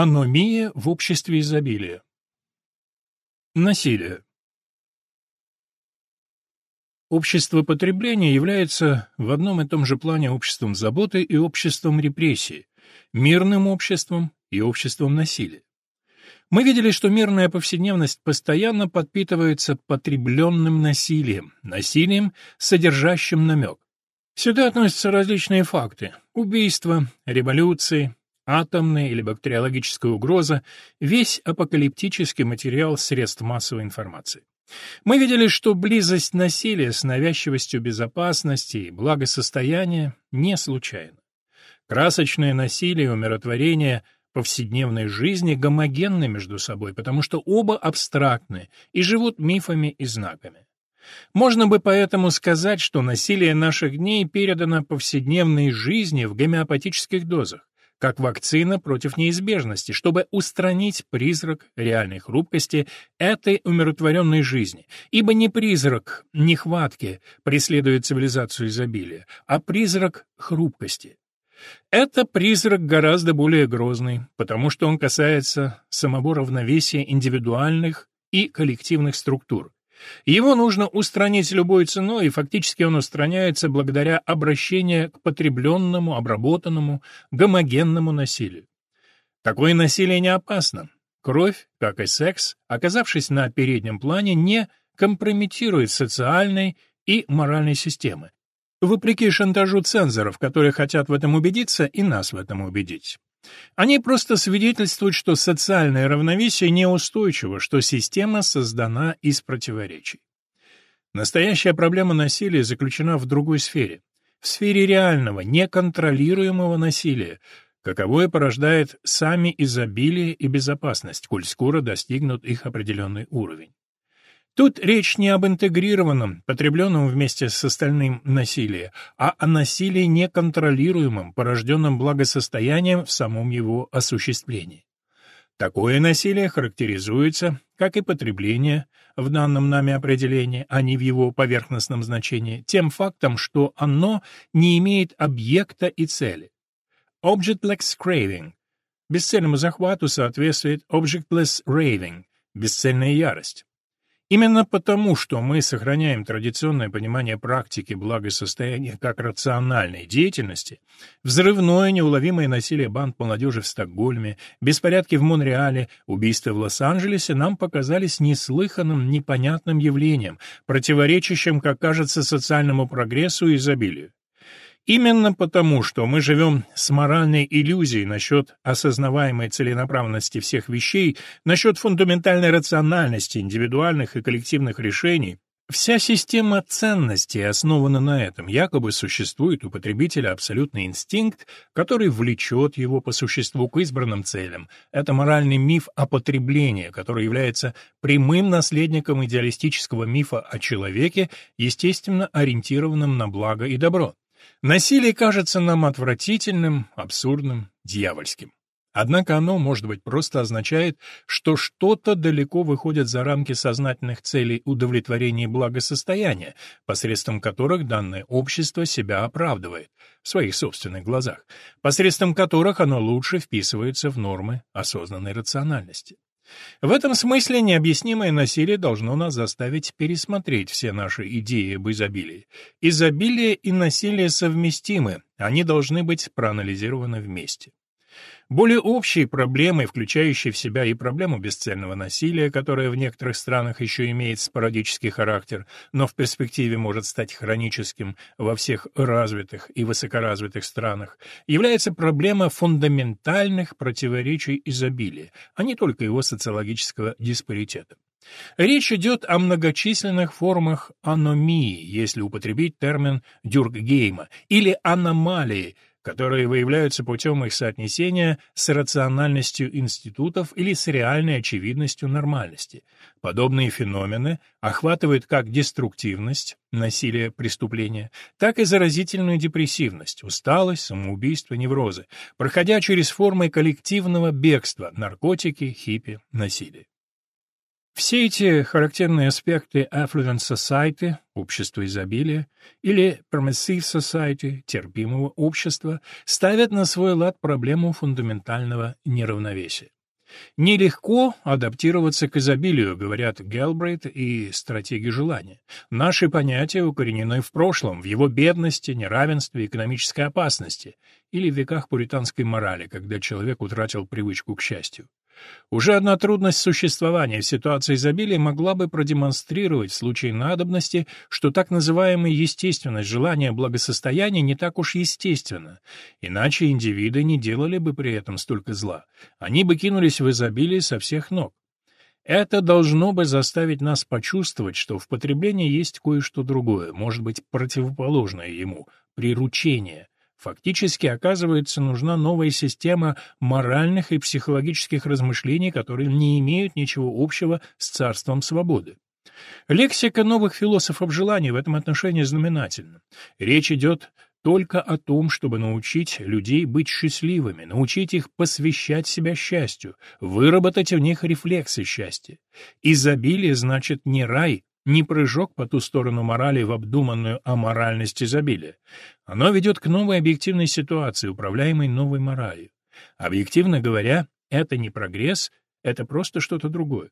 Аномия в обществе изобилия. Насилие. Общество потребления является в одном и том же плане обществом заботы и обществом репрессии, мирным обществом и обществом насилия. Мы видели, что мирная повседневность постоянно подпитывается потребленным насилием, насилием, содержащим намек. Сюда относятся различные факты – убийства, революции, атомная или бактериологическая угроза, весь апокалиптический материал средств массовой информации. Мы видели, что близость насилия с навязчивостью безопасности и благосостояния не случайна. Красочное насилие и умиротворение повседневной жизни гомогенны между собой, потому что оба абстрактны и живут мифами и знаками. Можно бы поэтому сказать, что насилие наших дней передано повседневной жизни в гомеопатических дозах как вакцина против неизбежности, чтобы устранить призрак реальной хрупкости этой умиротворенной жизни. Ибо не призрак нехватки преследует цивилизацию изобилия, а призрак хрупкости. Это призрак гораздо более грозный, потому что он касается самого равновесия индивидуальных и коллективных структур, его нужно устранить любой ценой, и фактически он устраняется благодаря обращению к потребленному, обработанному, гомогенному насилию. Такое насилие не опасно. Кровь, как и секс, оказавшись на переднем плане, не компрометирует социальной и моральной системы. Вопреки шантажу цензоров, которые хотят в этом убедиться и нас в этом убедить. Они просто свидетельствуют, что социальное равновесие неустойчиво, что система создана из противоречий. Настоящая проблема насилия заключена в другой сфере, в сфере реального, неконтролируемого насилия, каковое порождает сами изобилие и безопасность, коль скоро достигнут их определенный уровень. Тут речь не об интегрированном, потребленном вместе с остальным насилии, а о насилии неконтролируемом, порожденном благосостоянием в самом его осуществлении. Такое насилие характеризуется, как и потребление, в данном нами определении, а не в его поверхностном значении, тем фактом, что оно не имеет объекта и цели. Objectless craving. Бесцельному захвату соответствует objectless raving, бесцельная ярость. Именно потому, что мы сохраняем традиционное понимание практики благосостояния как рациональной деятельности, взрывное неуловимое насилие банд молодежи в Стокгольме, беспорядки в Монреале, убийства в Лос-Анджелесе нам показались неслыханным, непонятным явлением, противоречащим, как кажется, социальному прогрессу и изобилию. Именно потому, что мы живем с моральной иллюзией насчет осознаваемой целенаправленности всех вещей, насчет фундаментальной рациональности индивидуальных и коллективных решений, Вся система ценностей основана на этом. Якобы существует у потребителя абсолютный инстинкт, который влечет его по существу к избранным целям. Это моральный миф о потреблении, который является прямым наследником идеалистического мифа о человеке, естественно ориентированном на благо и добро. Насилие кажется нам отвратительным, абсурдным, дьявольским. Однако оно, может быть, просто означает, что что-то далеко выходит за рамки сознательных целей удовлетворения благосостояния, посредством которых данное общество себя оправдывает в своих собственных глазах, посредством которых оно лучше вписывается в нормы осознанной рациональности. В этом смысле необъяснимое насилие должно нас заставить пересмотреть все наши идеи об изобилии. Изобилие и насилие совместимы, они должны быть проанализированы вместе. Более общей проблемой, включающей в себя и проблему бесцельного насилия, которая в некоторых странах еще имеет спорадический характер, но в перспективе может стать хроническим во всех развитых и высокоразвитых странах, является проблема фундаментальных противоречий изобилия, а не только его социологического диспаритета. Речь идет о многочисленных формах аномии, если употребить термин Дюркгейма, или аномалии, которые выявляются путем их соотнесения с рациональностью институтов или с реальной очевидностью нормальности. Подобные феномены охватывают как деструктивность, насилие, преступления, так и заразительную депрессивность, усталость, самоубийство, неврозы, проходя через формы коллективного бегства, наркотики, хиппи, насилие. Все эти характерные аспекты affluent society, общества изобилия, или permissive society, терпимого общества, ставят на свой лад проблему фундаментального неравновесия. Нелегко адаптироваться к изобилию, говорят Гелбрейт и стратеги желания. Наши понятия укоренены в прошлом, в его бедности, неравенстве, экономической опасности или в веках пуританской морали, когда человек утратил привычку к счастью. Уже одна трудность существования в ситуации изобилия могла бы продемонстрировать в случае надобности, что так называемая естественность желания благосостояния не так уж естественна, иначе индивиды не делали бы при этом столько зла. Они бы кинулись в изобилие со всех ног. Это должно бы заставить нас почувствовать, что в потреблении есть кое-что другое, может быть, противоположное ему, приручение, Фактически, оказывается, нужна новая система моральных и психологических размышлений, которые не имеют ничего общего с царством свободы. Лексика новых философов желаний в этом отношении знаменательна. Речь идет только о том, чтобы научить людей быть счастливыми, научить их посвящать себя счастью, выработать в них рефлексы счастья. Изобилие значит не рай, не прыжок по ту сторону морали в обдуманную аморальность изобилия. Оно ведет к новой объективной ситуации, управляемой новой моралью. Объективно говоря, это не прогресс, это просто что-то другое.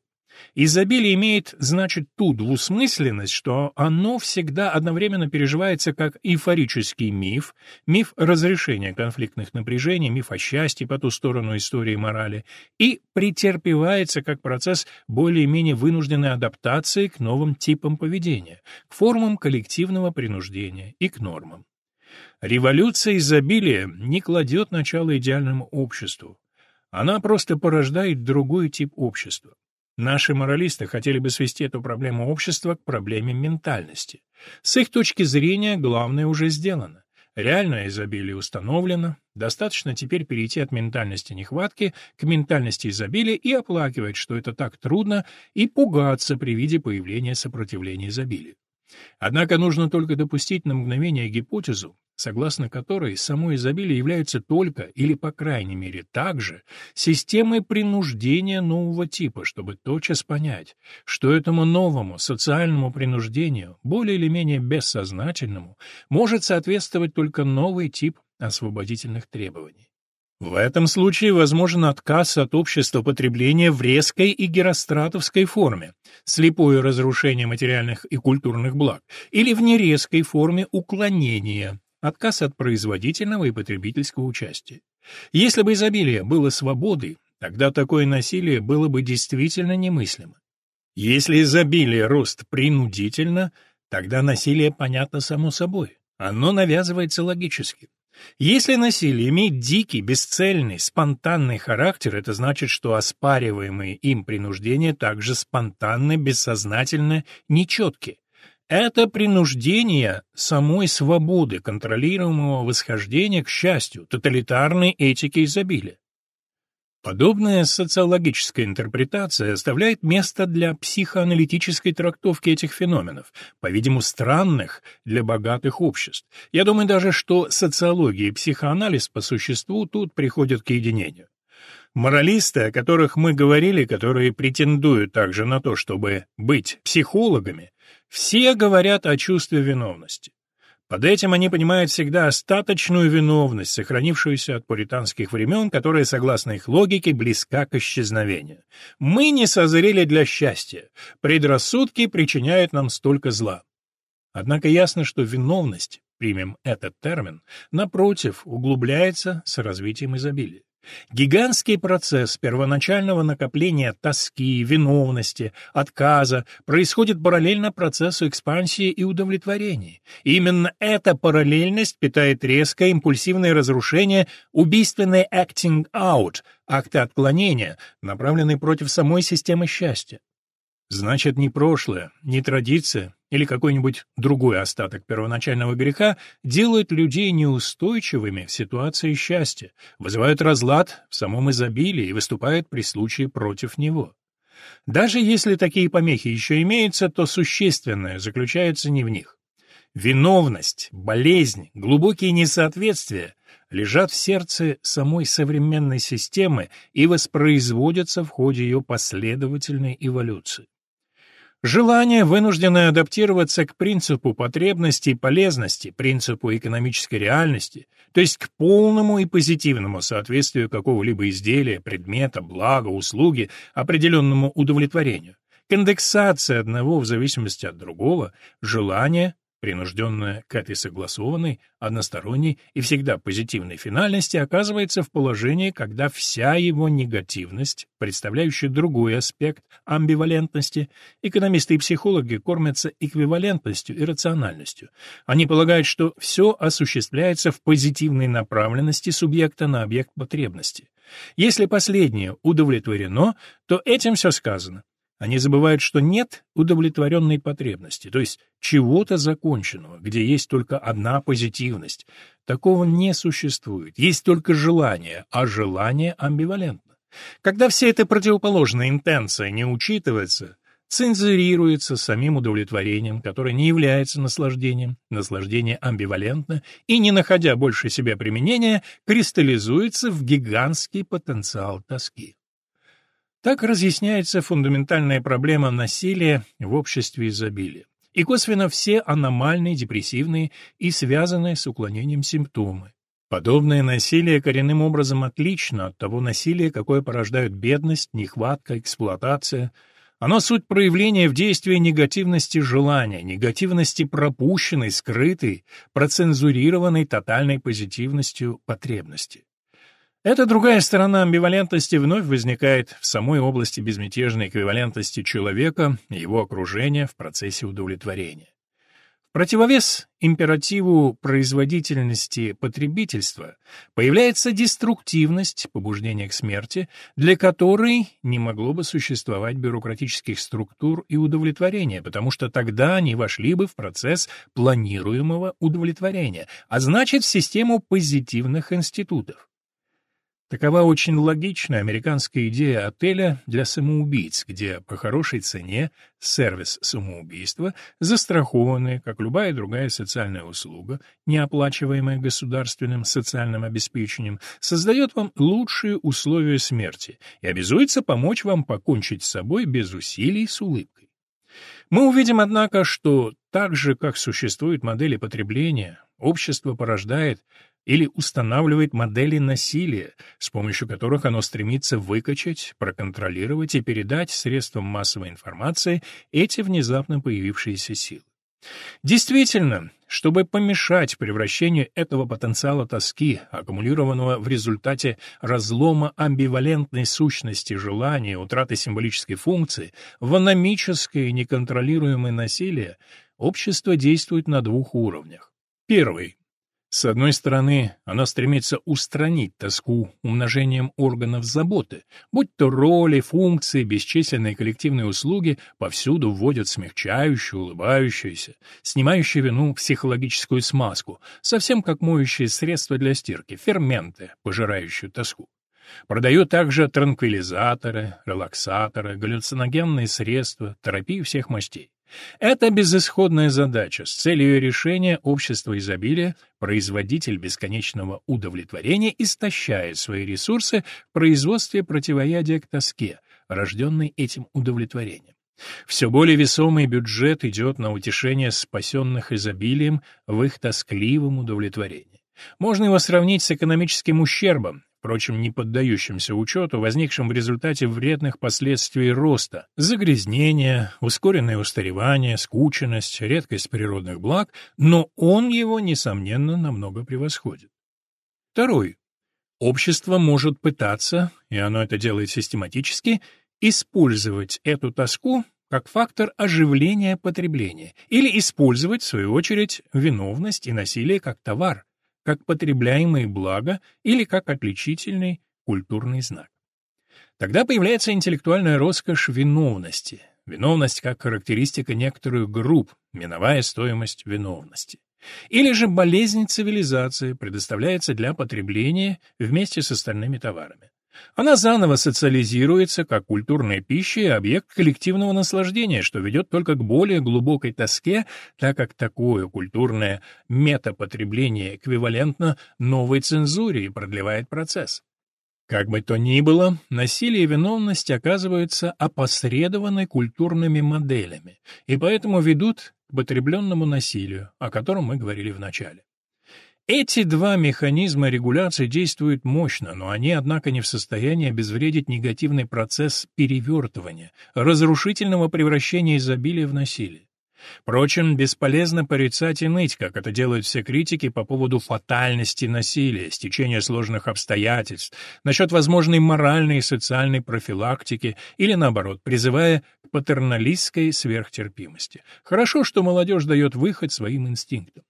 Изобилие имеет, значит, ту двусмысленность, что оно всегда одновременно переживается как эйфорический миф, миф разрешения конфликтных напряжений, миф о счастье по ту сторону истории морали, и претерпевается как процесс более-менее вынужденной адаптации к новым типам поведения, к формам коллективного принуждения и к нормам. Революция изобилия не кладет начало идеальному обществу. Она просто порождает другой тип общества. Наши моралисты хотели бы свести эту проблему общества к проблеме ментальности. С их точки зрения главное уже сделано. Реальное изобилие установлено, достаточно теперь перейти от ментальности нехватки к ментальности изобилия и оплакивать, что это так трудно, и пугаться при виде появления сопротивления изобилию. Однако нужно только допустить на мгновение гипотезу, согласно которой само изобилие является только, или по крайней мере также, системой принуждения нового типа, чтобы тотчас понять, что этому новому социальному принуждению, более или менее бессознательному, может соответствовать только новый тип освободительных требований. В этом случае возможен отказ от общества потребления в резкой и геростратовской форме, слепое разрушение материальных и культурных благ, или в нерезкой форме уклонения, отказ от производительного и потребительского участия. Если бы изобилие было свободой, тогда такое насилие было бы действительно немыслимо. Если изобилие рост принудительно, тогда насилие понятно само собой. Оно навязывается логически. Если насилие имеет дикий, бесцельный, спонтанный характер, это значит, что оспариваемые им принуждения также спонтанны, бессознательны, нечетки. Это принуждение самой свободы, контролируемого восхождения к счастью, тоталитарной этики изобилия. Подобная социологическая интерпретация оставляет место для психоаналитической трактовки этих феноменов, по-видимому, странных для богатых обществ. Я думаю даже, что социология и психоанализ по существу тут приходят к единению. Моралисты, о которых мы говорили, которые претендуют также на то, чтобы быть психологами, все говорят о чувстве виновности. Под этим они понимают всегда остаточную виновность, сохранившуюся от пуританских времен, которая, согласно их логике, близка к исчезновению. Мы не созрели для счастья. Предрассудки причиняют нам столько зла. Однако ясно, что виновность, примем этот термин, напротив, углубляется с развитием изобилия. Гигантский процесс первоначального накопления тоски, виновности, отказа происходит параллельно процессу экспансии и удовлетворения. Именно эта параллельность питает резкое импульсивное разрушение, убийственный acting out, акты отклонения, направленные против самой системы счастья. Значит, ни прошлое, ни традиция или какой-нибудь другой остаток первоначального греха делают людей неустойчивыми в ситуации счастья, вызывают разлад в самом изобилии и выступают при случае против него. Даже если такие помехи еще имеются, то существенное заключается не в них. Виновность, болезнь, глубокие несоответствия лежат в сердце самой современной системы и воспроизводятся в ходе ее последовательной эволюции. Желание, вынужденное адаптироваться к принципу потребности и полезности, принципу экономической реальности, то есть к полному и позитивному соответствию какого-либо изделия, предмета, блага, услуги определенному удовлетворению, к индексации одного в зависимости от другого, желание, принужденная к этой согласованной, односторонней и всегда позитивной финальности, оказывается в положении, когда вся его негативность, представляющая другой аспект амбивалентности, экономисты и психологи кормятся эквивалентностью и рациональностью. Они полагают, что все осуществляется в позитивной направленности субъекта на объект потребности. Если последнее удовлетворено, то этим все сказано. Они забывают, что нет удовлетворенной потребности, то есть чего-то законченного, где есть только одна позитивность. Такого не существует. Есть только желание, а желание амбивалентно. Когда вся эта противоположная интенция не учитывается, цензурируется самим удовлетворением, которое не является наслаждением, наслаждение амбивалентно, и, не находя больше себя применения, кристаллизуется в гигантский потенциал тоски. Так разъясняется фундаментальная проблема насилия в обществе изобилия. И косвенно все аномальные, депрессивные и связанные с уклонением симптомы. Подобное насилие коренным образом отлично от того насилия, какое порождают бедность, нехватка, эксплуатация. Оно суть проявления в действии негативности желания, негативности пропущенной, скрытой, процензурированной тотальной позитивностью потребности. Эта другая сторона амбивалентности вновь возникает в самой области безмятежной эквивалентности человека и его окружения в процессе удовлетворения. В противовес императиву производительности потребительства появляется деструктивность, побуждение к смерти, для которой не могло бы существовать бюрократических структур и удовлетворения, потому что тогда они вошли бы в процесс планируемого удовлетворения, а значит в систему позитивных институтов. Такова очень логичная американская идея отеля для самоубийц, где по хорошей цене сервис самоубийства, застрахованный, как любая другая социальная услуга, не оплачиваемая государственным социальным обеспечением, создает вам лучшие условия смерти и обязуется помочь вам покончить с собой без усилий с улыбкой. Мы увидим, однако, что так же, как существуют модели потребления, общество порождает или устанавливает модели насилия, с помощью которых оно стремится выкачать, проконтролировать и передать средствам массовой информации эти внезапно появившиеся силы. Действительно, чтобы помешать превращению этого потенциала тоски, аккумулированного в результате разлома амбивалентной сущности желания, утраты символической функции, в аномическое неконтролируемое насилие, общество действует на двух уровнях. Первый с одной стороны, она стремится устранить тоску умножением органов заботы, будь то роли, функции, бесчисленные коллективные услуги повсюду вводят смягчающую, улыбающуюся, снимающую вину психологическую смазку, совсем как моющие средства для стирки, ферменты, пожирающие тоску. Продают также транквилизаторы, релаксаторы, галлюциногенные средства, терапию всех мастей. Это безысходная задача. С целью решения общество изобилия, производитель бесконечного удовлетворения, истощает свои ресурсы в производстве противоядия к тоске, рожденной этим удовлетворением. Все более весомый бюджет идет на утешение спасенных изобилием в их тоскливом удовлетворении. Можно его сравнить с экономическим ущербом, впрочем, не поддающимся учету, возникшим в результате вредных последствий роста, загрязнения, ускоренное устаревание, скученность, редкость природных благ, но он его, несомненно, намного превосходит. Второй. Общество может пытаться, и оно это делает систематически, использовать эту тоску как фактор оживления потребления или использовать, в свою очередь, виновность и насилие как товар, как потребляемое благо или как отличительный культурный знак. Тогда появляется интеллектуальная роскошь виновности, виновность как характеристика некоторых групп, миновая стоимость виновности. Или же болезнь цивилизации предоставляется для потребления вместе с остальными товарами. Она заново социализируется как культурная пища и объект коллективного наслаждения, что ведет только к более глубокой тоске, так как такое культурное метапотребление эквивалентно новой цензуре и продлевает процесс. Как бы то ни было, насилие и виновность оказываются опосредованы культурными моделями, и поэтому ведут к потребленному насилию, о котором мы говорили в начале. Эти два механизма регуляции действуют мощно, но они, однако, не в состоянии обезвредить негативный процесс перевертывания, разрушительного превращения изобилия в насилие. Впрочем, бесполезно порицать и ныть, как это делают все критики по поводу фатальности насилия, стечения сложных обстоятельств, насчет возможной моральной и социальной профилактики или, наоборот, призывая к патерналистской сверхтерпимости. Хорошо, что молодежь дает выход своим инстинктам.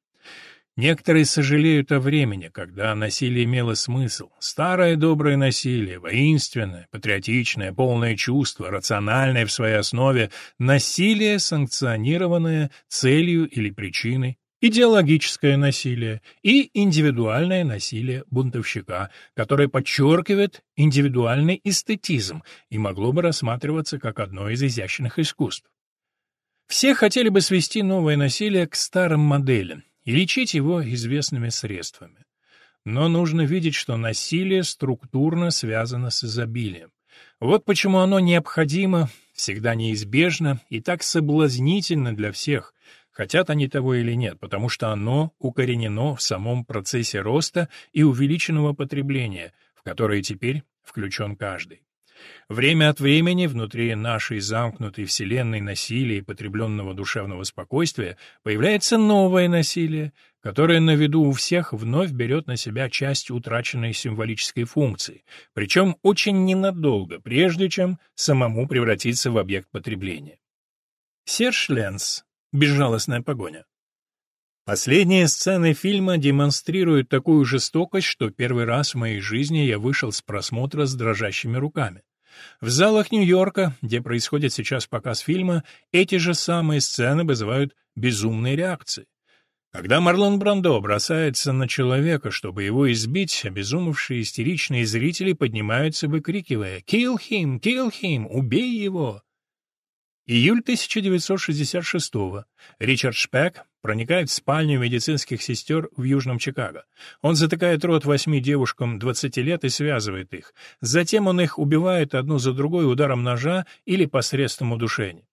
Некоторые сожалеют о времени, когда насилие имело смысл. Старое доброе насилие, воинственное, патриотичное, полное чувство, рациональное в своей основе, насилие, санкционированное целью или причиной, идеологическое насилие и индивидуальное насилие бунтовщика, которое подчеркивает индивидуальный эстетизм и могло бы рассматриваться как одно из изящных искусств. Все хотели бы свести новое насилие к старым моделям, и лечить его известными средствами. Но нужно видеть, что насилие структурно связано с изобилием. Вот почему оно необходимо, всегда неизбежно и так соблазнительно для всех, хотят они того или нет, потому что оно укоренено в самом процессе роста и увеличенного потребления, в которое теперь включен каждый. Время от времени внутри нашей замкнутой вселенной насилия и потребленного душевного спокойствия появляется новое насилие, которое на виду у всех вновь берет на себя часть утраченной символической функции, причем очень ненадолго, прежде чем самому превратиться в объект потребления. Серж Ленс. Безжалостная погоня. Последние сцены фильма демонстрируют такую жестокость, что первый раз в моей жизни я вышел с просмотра с дрожащими руками. В залах Нью-Йорка, где происходит сейчас показ фильма, эти же самые сцены вызывают безумные реакции. Когда Марлон Брандо бросается на человека, чтобы его избить, обезумевшие истеричные зрители поднимаются, выкрикивая «Kill him! Kill him! Убей его!» Июль 1966 -го. Ричард Шпек проникает в спальню медицинских сестер в Южном Чикаго. Он затыкает рот восьми девушкам 20 лет и связывает их. Затем он их убивает одну за другой ударом ножа или посредством удушения.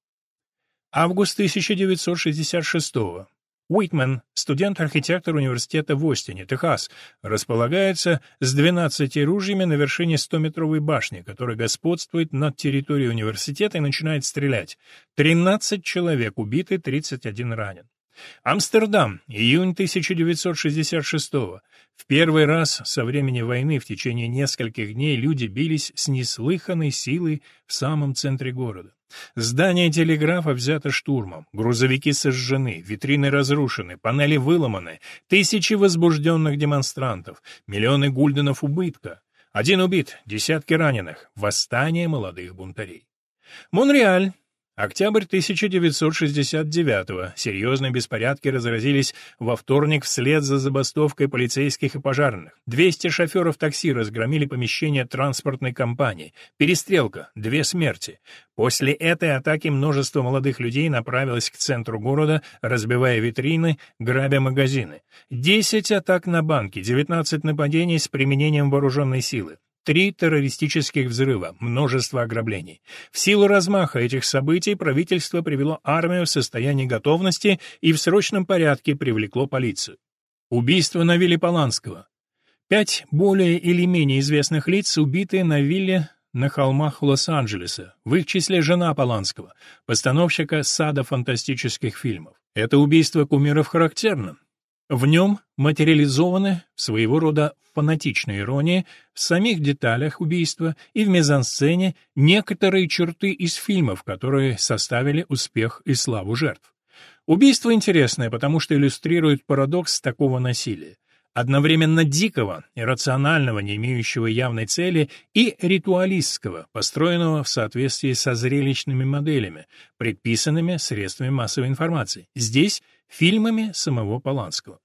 Август 1966 -го. Уитмен, студент-архитектор университета в Остине, Техас, располагается с 12 ружьями на вершине 100-метровой башни, которая господствует над территорией университета и начинает стрелять. 13 человек убиты, 31 ранен. Амстердам, июнь 1966 -го. В первый раз со времени войны в течение нескольких дней люди бились с неслыханной силой в самом центре города. Здание телеграфа взято штурмом, грузовики сожжены, витрины разрушены, панели выломаны, тысячи возбужденных демонстрантов, миллионы гульденов убытка. Один убит, десятки раненых, восстание молодых бунтарей. Монреаль, Октябрь 1969-го. Серьезные беспорядки разразились во вторник вслед за забастовкой полицейских и пожарных. 200 шоферов такси разгромили помещение транспортной компании. Перестрелка, две смерти. После этой атаки множество молодых людей направилось к центру города, разбивая витрины, грабя магазины. 10 атак на банки, 19 нападений с применением вооруженной силы. Три террористических взрыва, множество ограблений. В силу размаха этих событий правительство привело армию в состояние готовности и в срочном порядке привлекло полицию. Убийство на вилле Поланского. Пять более или менее известных лиц убиты на вилле на холмах Лос-Анджелеса, в их числе жена Поланского, постановщика сада фантастических фильмов. Это убийство кумиров характерно. В нем материализованы своего рода фанатичная ирония в самих деталях убийства и в мизансцене некоторые черты из фильмов, которые составили успех и славу жертв. Убийство интересное, потому что иллюстрирует парадокс такого насилия. Одновременно дикого, иррационального, не имеющего явной цели, и ритуалистского, построенного в соответствии со зрелищными моделями, предписанными средствами массовой информации. Здесь фильмами самого Поланского.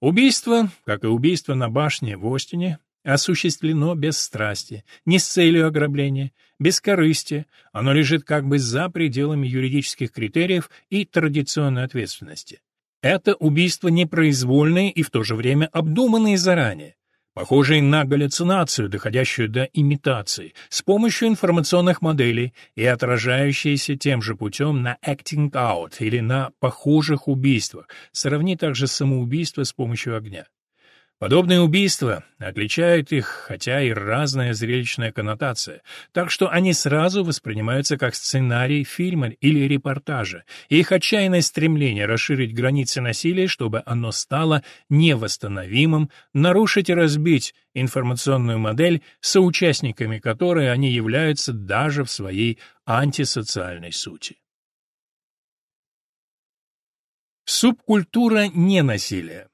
Убийство, как и убийство на башне в Остине, осуществлено без страсти, не с целью ограбления, без корысти, оно лежит как бы за пределами юридических критериев и традиционной ответственности. Это убийство непроизвольное и в то же время обдуманное заранее. Похожие на галлюцинацию, доходящую до имитации, с помощью информационных моделей и отражающиеся тем же путем на acting out или на похожих убийствах, сравни также самоубийство с помощью огня. Подобные убийства отличают их, хотя и разная зрелищная коннотация, так что они сразу воспринимаются как сценарий фильма или репортажа, и их отчаянное стремление расширить границы насилия, чтобы оно стало невосстановимым, нарушить и разбить информационную модель, соучастниками которой они являются даже в своей антисоциальной сути. Субкультура ненасилия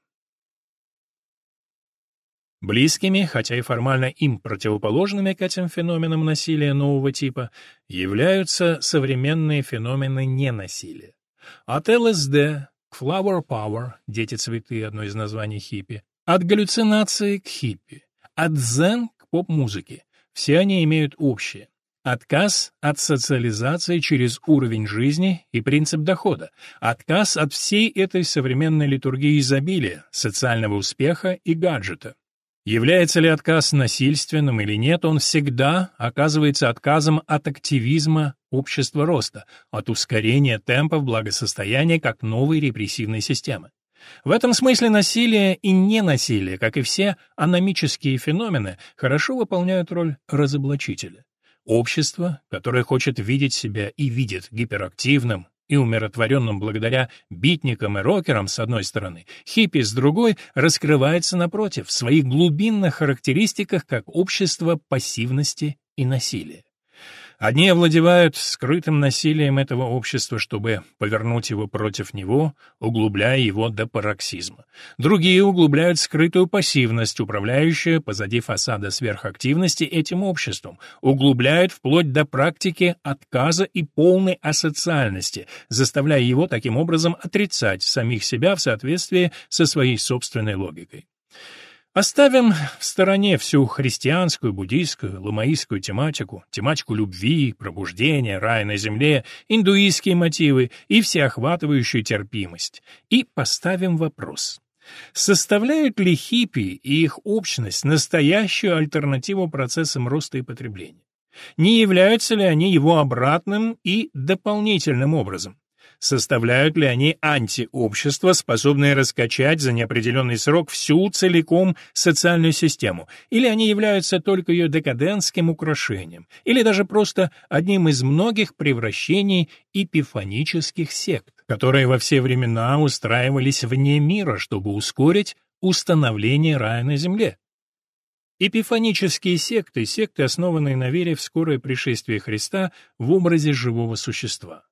Близкими, хотя и формально им противоположными к этим феноменам насилия нового типа, являются современные феномены ненасилия. От ЛСД к Flower Power, дети-цветы, одно из названий хиппи, от галлюцинации к хиппи, от дзен к поп-музыке. Все они имеют общее. Отказ от социализации через уровень жизни и принцип дохода. Отказ от всей этой современной литургии изобилия, социального успеха и гаджета. Является ли отказ насильственным или нет, он всегда оказывается отказом от активизма общества роста, от ускорения темпов благосостояния как новой репрессивной системы. В этом смысле насилие и ненасилие, как и все аномические феномены, хорошо выполняют роль разоблачителя. Общество, которое хочет видеть себя и видит гиперактивным, и умиротворенным благодаря битникам и рокерам с одной стороны, хиппи с другой раскрывается напротив в своих глубинных характеристиках как общество пассивности и насилия. Одни овладевают скрытым насилием этого общества, чтобы повернуть его против него, углубляя его до пароксизма. Другие углубляют скрытую пассивность, управляющую позади фасада сверхактивности этим обществом, углубляют вплоть до практики отказа и полной асоциальности, заставляя его таким образом отрицать самих себя в соответствии со своей собственной логикой. Оставим в стороне всю христианскую, буддийскую, ламаистскую тематику, тематику любви, пробуждения, рая на земле, индуистские мотивы и всеохватывающую терпимость. И поставим вопрос. Составляют ли хиппи и их общность настоящую альтернативу процессам роста и потребления? Не являются ли они его обратным и дополнительным образом? Составляют ли они антиобщество, способное раскачать за неопределенный срок всю целиком социальную систему, или они являются только ее декадентским украшением, или даже просто одним из многих превращений эпифанических сект, которые во все времена устраивались вне мира, чтобы ускорить установление рая на земле. Эпифанические секты — секты, основанные на вере в скорое пришествие Христа в образе живого существа.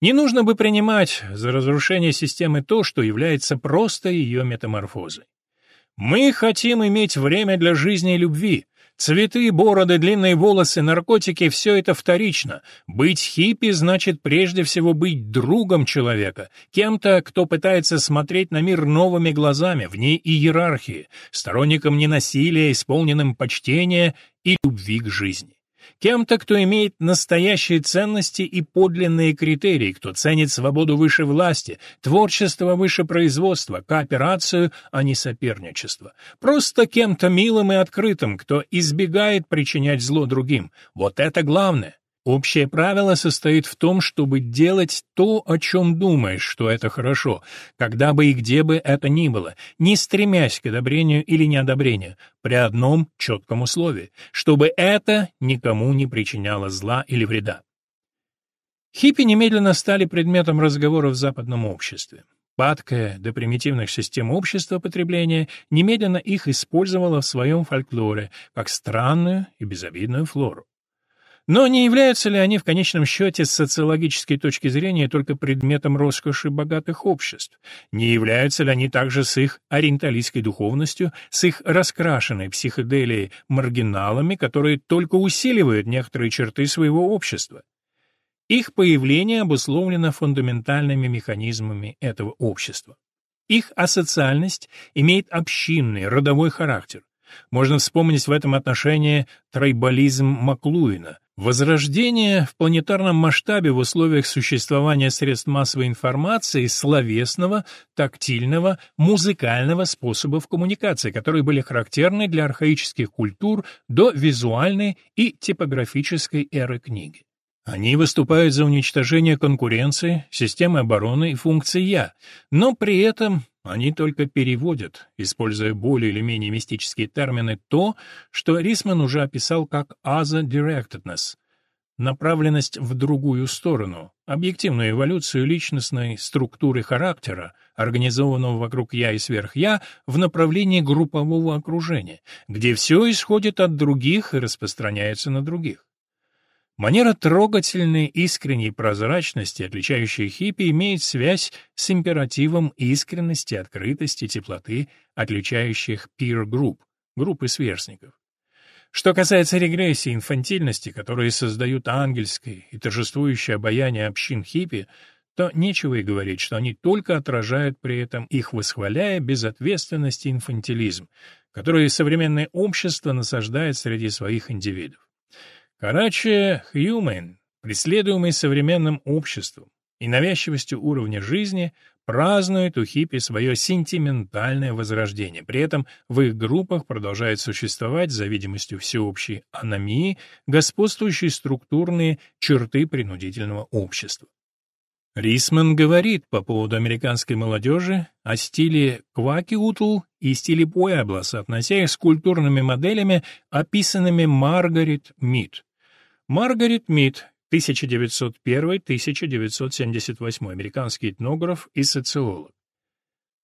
Не нужно бы принимать за разрушение системы то, что является просто ее метаморфозой. Мы хотим иметь время для жизни и любви. Цветы, бороды, длинные волосы, наркотики — все это вторично. Быть хиппи значит прежде всего быть другом человека, кем-то, кто пытается смотреть на мир новыми глазами, вне иерархии, сторонником ненасилия, исполненным почтения и любви к жизни. Кем-то, кто имеет настоящие ценности и подлинные критерии, кто ценит свободу выше власти, творчество выше производства, кооперацию, а не соперничество. Просто кем-то милым и открытым, кто избегает причинять зло другим. Вот это главное. Общее правило состоит в том, чтобы делать то, о чем думаешь, что это хорошо, когда бы и где бы это ни было, не стремясь к одобрению или неодобрению, при одном четком условии, чтобы это никому не причиняло зла или вреда. Хиппи немедленно стали предметом разговора в западном обществе. Падкое до примитивных систем общества потребления немедленно их использовало в своем фольклоре как странную и безобидную флору. Но не являются ли они в конечном счете с социологической точки зрения только предметом роскоши богатых обществ? Не являются ли они также с их ориенталистской духовностью, с их раскрашенной психоделией маргиналами, которые только усиливают некоторые черты своего общества? Их появление обусловлено фундаментальными механизмами этого общества. Их асоциальность имеет общинный, родовой характер. Можно вспомнить в этом отношении трайбализм Маклуина, Возрождение в планетарном масштабе в условиях существования средств массовой информации словесного, тактильного, музыкального способов коммуникации, которые были характерны для архаических культур до визуальной и типографической эры книги. Они выступают за уничтожение конкуренции, системы обороны и функций «я», но при этом они только переводят, используя более или менее мистические термины, то, что Рисман уже описал как «other-directedness» — направленность в другую сторону, объективную эволюцию личностной структуры характера, организованного вокруг «я» и сверх-я, в направлении группового окружения, где все исходит от других и распространяется на других. Манера трогательной, искренней прозрачности, отличающая хиппи, имеет связь с императивом искренности, открытости, теплоты, отличающих peer-групп, группы сверстников. Что касается регрессии инфантильности, которые создают ангельское и торжествующее обаяние общин хиппи, то нечего и говорить, что они только отражают при этом их восхваляя безответственность и инфантилизм, который современное общество насаждает среди своих индивидов. Короче, Хьюмен, преследуемый современным обществом и навязчивостью уровня жизни, празднует у хиппи свое сентиментальное возрождение. При этом в их группах продолжают существовать, за видимостью всеобщей аномии, господствующие структурные черты принудительного общества. Рисман говорит по поводу американской молодежи о стиле квакиутл и стиле пуэбло, соотнося их с культурными моделями, описанными Маргарет Мид. Маргарет Мид, 1901-1978, американский этнограф и социолог.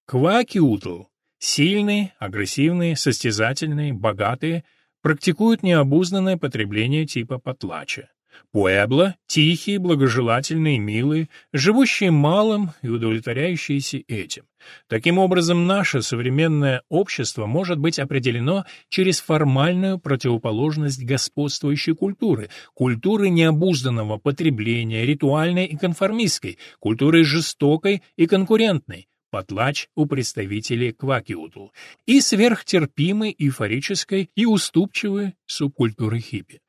Квакиутл — сильные, агрессивные, состязательные, богатые, практикуют необузданное потребление типа потлача. Пуэбло — тихие, благожелательные, милые, живущие малым и удовлетворяющиеся этим. Таким образом, наше современное общество может быть определено через формальную противоположность господствующей культуры, культуры необузданного потребления, ритуальной и конформистской, культуры жестокой и конкурентной, потлач у представителей квакиутл, и сверхтерпимой, эйфорической и уступчивой субкультуры хиппи.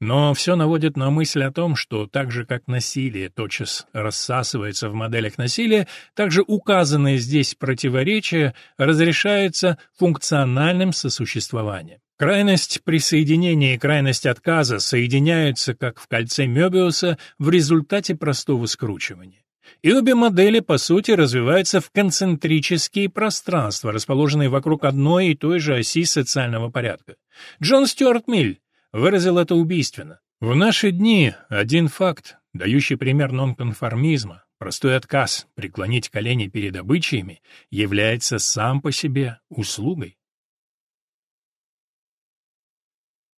Но все наводит на мысль о том, что так же, как насилие тотчас рассасывается в моделях насилия, так же указанные здесь противоречия разрешаются функциональным сосуществованием. Крайность присоединения и крайность отказа соединяются, как в кольце Мёбиуса, в результате простого скручивания. И обе модели, по сути, развиваются в концентрические пространства, расположенные вокруг одной и той же оси социального порядка. Джон Стюарт Миль выразил это убийственно. В наши дни один факт, дающий пример нонконформизма, простой отказ преклонить колени перед обычаями, является сам по себе услугой.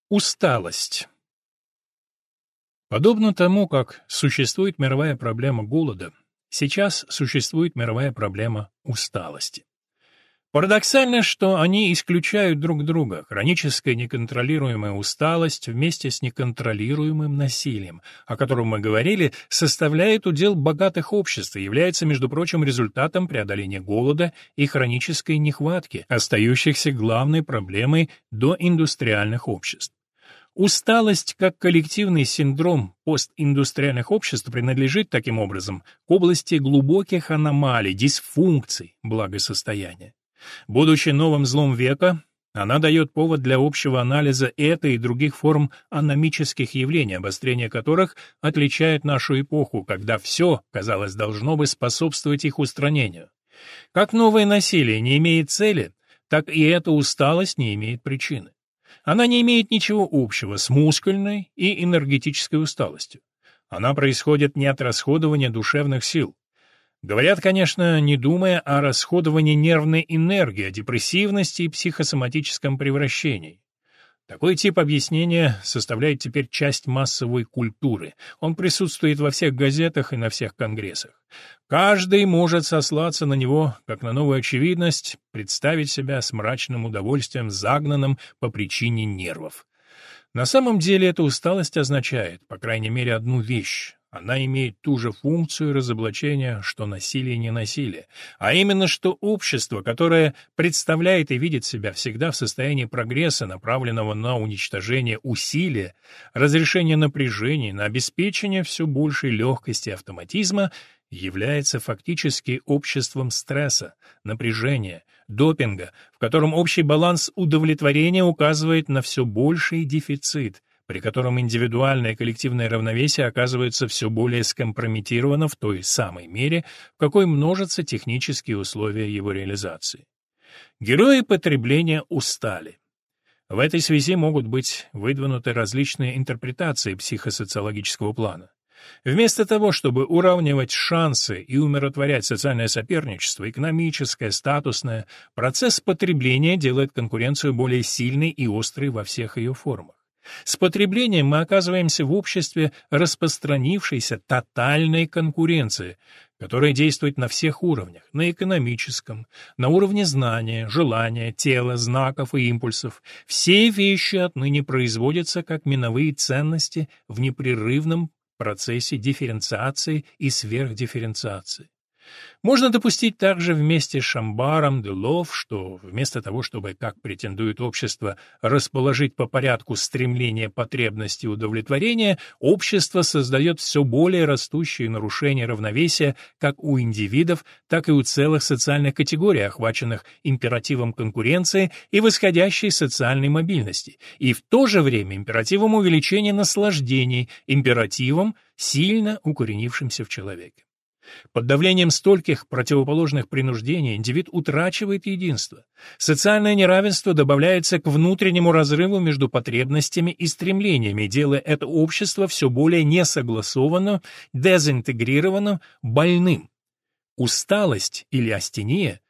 Усталость Подобно тому, как существует мировая проблема голода, сейчас существует мировая проблема усталости. Парадоксально, что они исключают друг друга. Хроническая неконтролируемая усталость вместе с неконтролируемым насилием, о котором мы говорили, составляет удел богатых обществ и является, между прочим, результатом преодоления голода и хронической нехватки, остающихся главной проблемой доиндустриальных обществ. Усталость как коллективный синдром постиндустриальных обществ принадлежит, таким образом, к области глубоких аномалий, дисфункций благосостояния. Будучи новым злом века, она дает повод для общего анализа этой и других форм аномических явлений, обострение которых отличает нашу эпоху, когда все, казалось, должно бы способствовать их устранению. Как новое насилие не имеет цели, так и эта усталость не имеет причины. Она не имеет ничего общего с мускульной и энергетической усталостью. Она происходит не от расходования душевных сил, Говорят, конечно, не думая о расходовании нервной энергии, о депрессивности и психосоматическом превращении. Такой тип объяснения составляет теперь часть массовой культуры. Он присутствует во всех газетах и на всех конгрессах. Каждый может сослаться на него, как на новую очевидность, представить себя с мрачным удовольствием загнанным по причине нервов. На самом деле эта усталость означает, по крайней мере, одну вещь она имеет ту же функцию разоблачения, что насилие не насилие, а именно что общество, которое представляет и видит себя всегда в состоянии прогресса, направленного на уничтожение усилия, разрешение напряжений, на обеспечение все большей легкости автоматизма, является фактически обществом стресса, напряжения, допинга, в котором общий баланс удовлетворения указывает на все больший дефицит, при котором индивидуальное и коллективное равновесие оказывается все более скомпрометировано в той самой мере, в какой множатся технические условия его реализации. Герои потребления устали. В этой связи могут быть выдвинуты различные интерпретации психосоциологического плана. Вместо того, чтобы уравнивать шансы и умиротворять социальное соперничество, экономическое, статусное, процесс потребления делает конкуренцию более сильной и острой во всех ее формах. С потреблением мы оказываемся в обществе распространившейся тотальной конкуренции, которая действует на всех уровнях, на экономическом, на уровне знания, желания, тела, знаков и импульсов. Все вещи отныне производятся как миновые ценности в непрерывном процессе дифференциации и сверхдифференциации. Можно допустить также вместе с Шамбаром, Делов, что вместо того, чтобы, как претендует общество, расположить по порядку стремления, потребности и удовлетворения, общество создает все более растущие нарушения равновесия как у индивидов, так и у целых социальных категорий, охваченных императивом конкуренции и восходящей социальной мобильности, и в то же время императивом увеличения наслаждений, императивом, сильно укоренившимся в человеке. Под давлением стольких противоположных принуждений индивид утрачивает единство. Социальное неравенство добавляется к внутреннему разрыву между потребностями и стремлениями, делая это общество все более несогласованным, дезинтегрированным, больным. Усталость или астения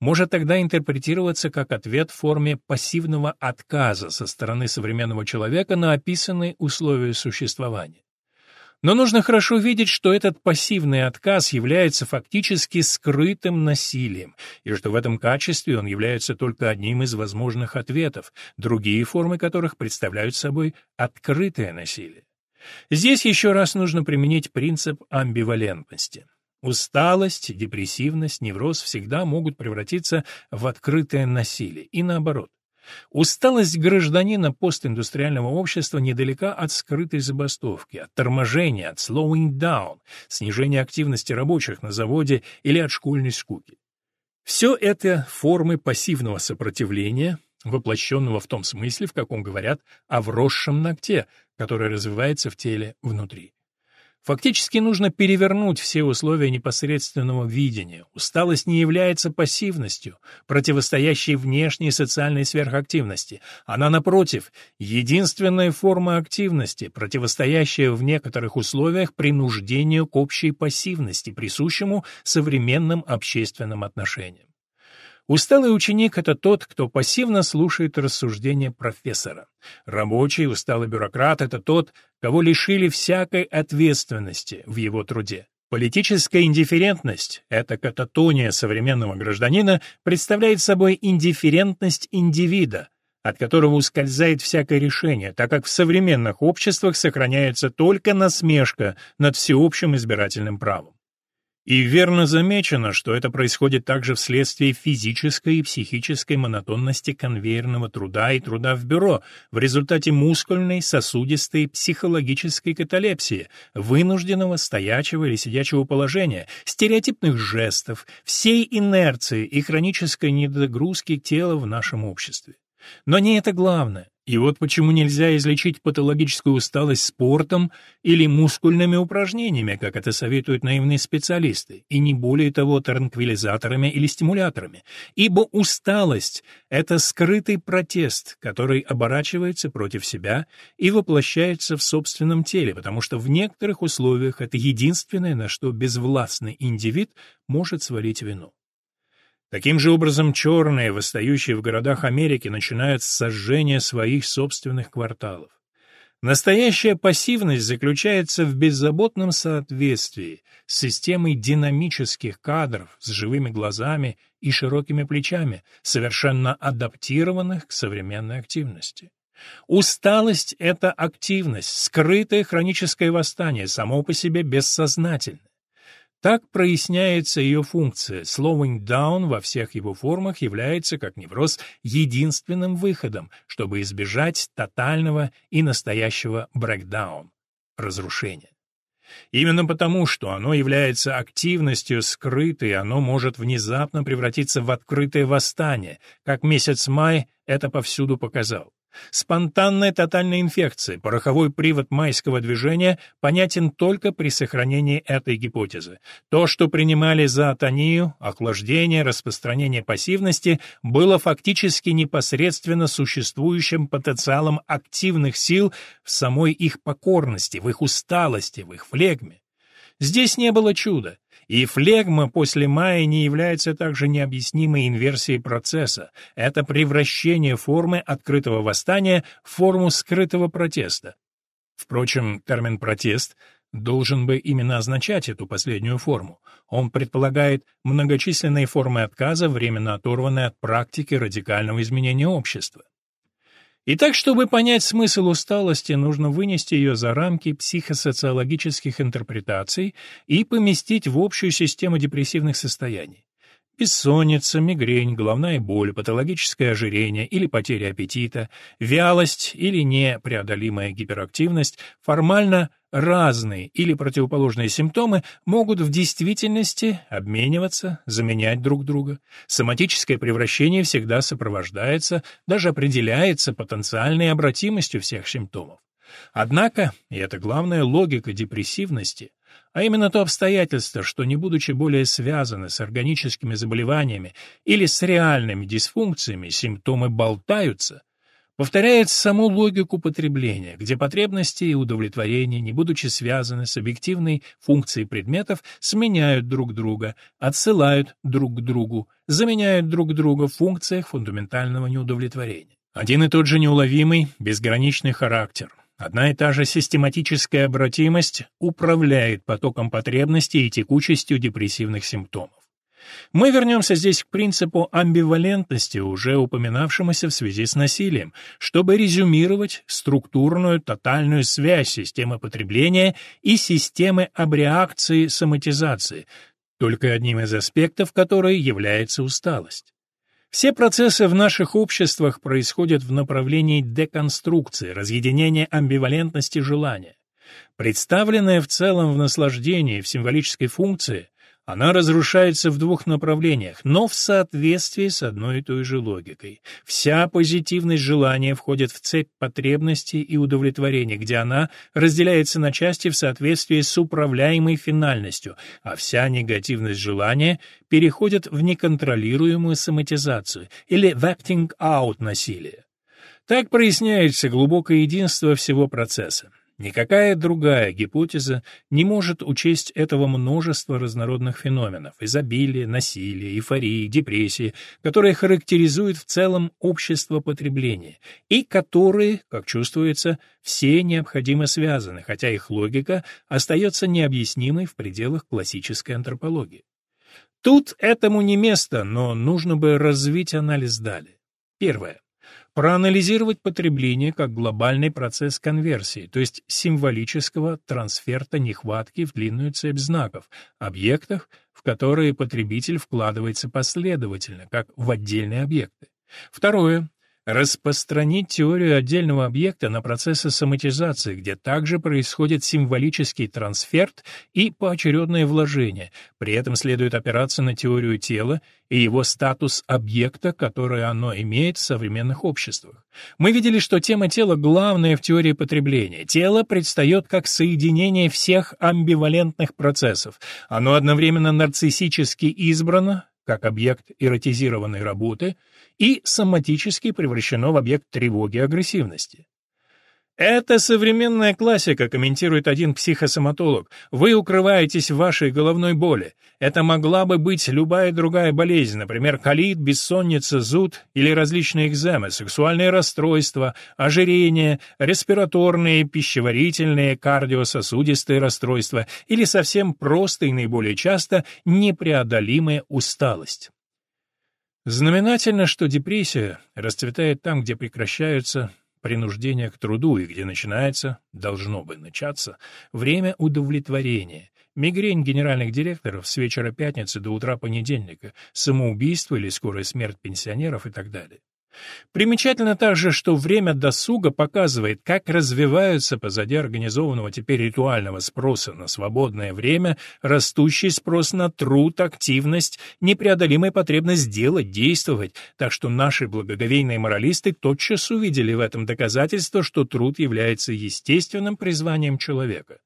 может тогда интерпретироваться как ответ в форме пассивного отказа со стороны современного человека на описанные условия существования. Но нужно хорошо видеть, что этот пассивный отказ является фактически скрытым насилием, и что в этом качестве он является только одним из возможных ответов, другие формы которых представляют собой открытое насилие. Здесь еще раз нужно применить принцип амбивалентности. Усталость, депрессивность, невроз всегда могут превратиться в открытое насилие, и наоборот. Усталость гражданина постиндустриального общества недалека от скрытой забастовки, от торможения, от slowing down, снижения активности рабочих на заводе или от школьной скуки. Все это формы пассивного сопротивления, воплощенного в том смысле, в каком говорят о вросшем ногте, который развивается в теле внутри. Фактически нужно перевернуть все условия непосредственного видения. Усталость не является пассивностью, противостоящей внешней социальной сверхактивности. Она, напротив, единственная форма активности, противостоящая в некоторых условиях принуждению к общей пассивности, присущему современным общественным отношениям. Усталый ученик — это тот, кто пассивно слушает рассуждения профессора. Рабочий, усталый бюрократ — это тот, кого лишили всякой ответственности в его труде. Политическая индифферентность — это кататония современного гражданина, представляет собой индифферентность индивида, от которого ускользает всякое решение, так как в современных обществах сохраняется только насмешка над всеобщим избирательным правом. И верно замечено, что это происходит также вследствие физической и психической монотонности конвейерного труда и труда в бюро, в результате мускульной, сосудистой, психологической каталепсии, вынужденного стоячего или сидячего положения, стереотипных жестов, всей инерции и хронической недогрузки тела в нашем обществе. Но не это главное. И вот почему нельзя излечить патологическую усталость спортом или мускульными упражнениями, как это советуют наивные специалисты, и не более того транквилизаторами или стимуляторами. Ибо усталость — это скрытый протест, который оборачивается против себя и воплощается в собственном теле, потому что в некоторых условиях это единственное, на что безвластный индивид может свалить вину. Таким же образом, черные, восстающие в городах Америки, начинают с сожжения своих собственных кварталов. Настоящая пассивность заключается в беззаботном соответствии с системой динамических кадров с живыми глазами и широкими плечами, совершенно адаптированных к современной активности. Усталость — это активность, скрытое хроническое восстание, само по себе бессознательное. Так проясняется ее функция. Slowing down во всех его формах является, как невроз, единственным выходом, чтобы избежать тотального и настоящего breakdown — разрушения. Именно потому, что оно является активностью скрытой, оно может внезапно превратиться в открытое восстание, как месяц май это повсюду показал. Спонтанная тотальная инфекция, пороховой привод майского движения понятен только при сохранении этой гипотезы. То, что принимали за атонию, охлаждение, распространение пассивности, было фактически непосредственно существующим потенциалом активных сил в самой их покорности, в их усталости, в их флегме. Здесь не было чуда. И флегма после мая не является также необъяснимой инверсией процесса. Это превращение формы открытого восстания в форму скрытого протеста. Впрочем, термин «протест» должен бы именно означать эту последнюю форму. Он предполагает многочисленные формы отказа, временно оторванные от практики радикального изменения общества. Итак, чтобы понять смысл усталости, нужно вынести ее за рамки психосоциологических интерпретаций и поместить в общую систему депрессивных состояний. Бессонница, мигрень, головная боль, патологическое ожирение или потеря аппетита, вялость или непреодолимая гиперактивность формально разные или противоположные симптомы могут в действительности обмениваться, заменять друг друга. Соматическое превращение всегда сопровождается, даже определяется потенциальной обратимостью всех симптомов. Однако, и это главная логика депрессивности, а именно то обстоятельство, что не будучи более связаны с органическими заболеваниями или с реальными дисфункциями, симптомы болтаются, повторяет саму логику потребления, где потребности и удовлетворение, не будучи связаны с объективной функцией предметов, сменяют друг друга, отсылают друг к другу, заменяют друг друга в функциях фундаментального неудовлетворения. Один и тот же неуловимый, безграничный характер, Одна и та же систематическая обратимость управляет потоком потребностей и текучестью депрессивных симптомов. Мы вернемся здесь к принципу амбивалентности, уже упоминавшемуся в связи с насилием, чтобы резюмировать структурную тотальную связь системы потребления и системы абреакции соматизации, только одним из аспектов которой является усталость. Все процессы в наших обществах происходят в направлении деконструкции, разъединения амбивалентности желания. Представленное в целом в наслаждении, в символической функции, она разрушается в двух направлениях, но в соответствии с одной и той же логикой. Вся позитивность желания входит в цепь потребностей и удовлетворений, где она разделяется на части в соответствии с управляемой финальностью, а вся негативность желания переходит в неконтролируемую соматизацию или в acting out насилие. Так проясняется глубокое единство всего процесса. Никакая другая гипотеза не может учесть этого множества разнородных феноменов – изобилия, насилия, эйфории, депрессии, которые характеризуют в целом общество потребления, и которые, как чувствуется, все необходимо связаны, хотя их логика остается необъяснимой в пределах классической антропологии. Тут этому не место, но нужно бы развить анализ далее. Первое проанализировать потребление как глобальный процесс конверсии, то есть символического трансферта нехватки в длинную цепь знаков, объектах, в которые потребитель вкладывается последовательно, как в отдельные объекты. Второе распространить теорию отдельного объекта на процессы соматизации, где также происходит символический трансферт и поочередное вложение. При этом следует опираться на теорию тела и его статус объекта, который оно имеет в современных обществах. Мы видели, что тема тела главная в теории потребления. Тело предстает как соединение всех амбивалентных процессов. Оно одновременно нарциссически избрано, как объект эротизированной работы, и соматически превращено в объект тревоги агрессивности. Это современная классика, комментирует один психосоматолог. Вы укрываетесь в вашей головной боли. Это могла бы быть любая другая болезнь, например, колит, бессонница, зуд или различные экземы, сексуальные расстройства, ожирение, респираторные, пищеварительные, кардиососудистые расстройства или совсем просто и наиболее часто непреодолимая усталость. Знаменательно, что депрессия расцветает там, где прекращаются принуждения к труду и где начинается, должно бы начаться, время удовлетворения, Мигрень генеральных директоров с вечера пятницы до утра понедельника, самоубийство или скорая смерть пенсионеров и так далее. Примечательно также, что время досуга показывает, как развиваются позади организованного теперь ритуального спроса на свободное время растущий спрос на труд, активность, непреодолимая потребность делать, действовать, так что наши благоговейные моралисты тотчас увидели в этом доказательство, что труд является естественным призванием человека.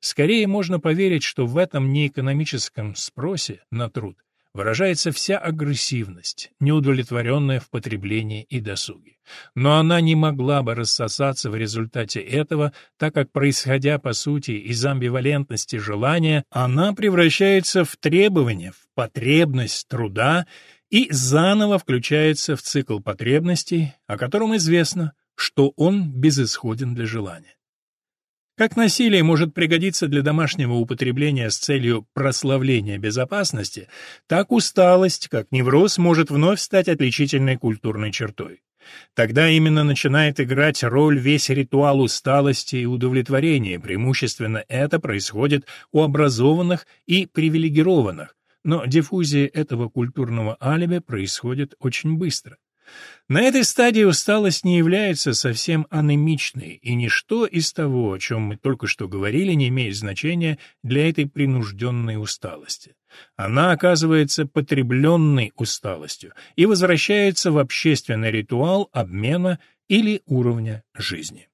Скорее можно поверить, что в этом неэкономическом спросе на труд выражается вся агрессивность, неудовлетворенная в потреблении и досуге. Но она не могла бы рассосаться в результате этого, так как, происходя по сути из амбивалентности желания, она превращается в требование, в потребность труда и заново включается в цикл потребностей, о котором известно, что он безысходен для желания. Как насилие может пригодиться для домашнего употребления с целью прославления безопасности, так усталость, как невроз, может вновь стать отличительной культурной чертой. Тогда именно начинает играть роль весь ритуал усталости и удовлетворения, преимущественно это происходит у образованных и привилегированных, но диффузия этого культурного алиби происходит очень быстро. На этой стадии усталость не является совсем анемичной, и ничто из того, о чем мы только что говорили, не имеет значения для этой принужденной усталости. Она оказывается потребленной усталостью и возвращается в общественный ритуал обмена или уровня жизни.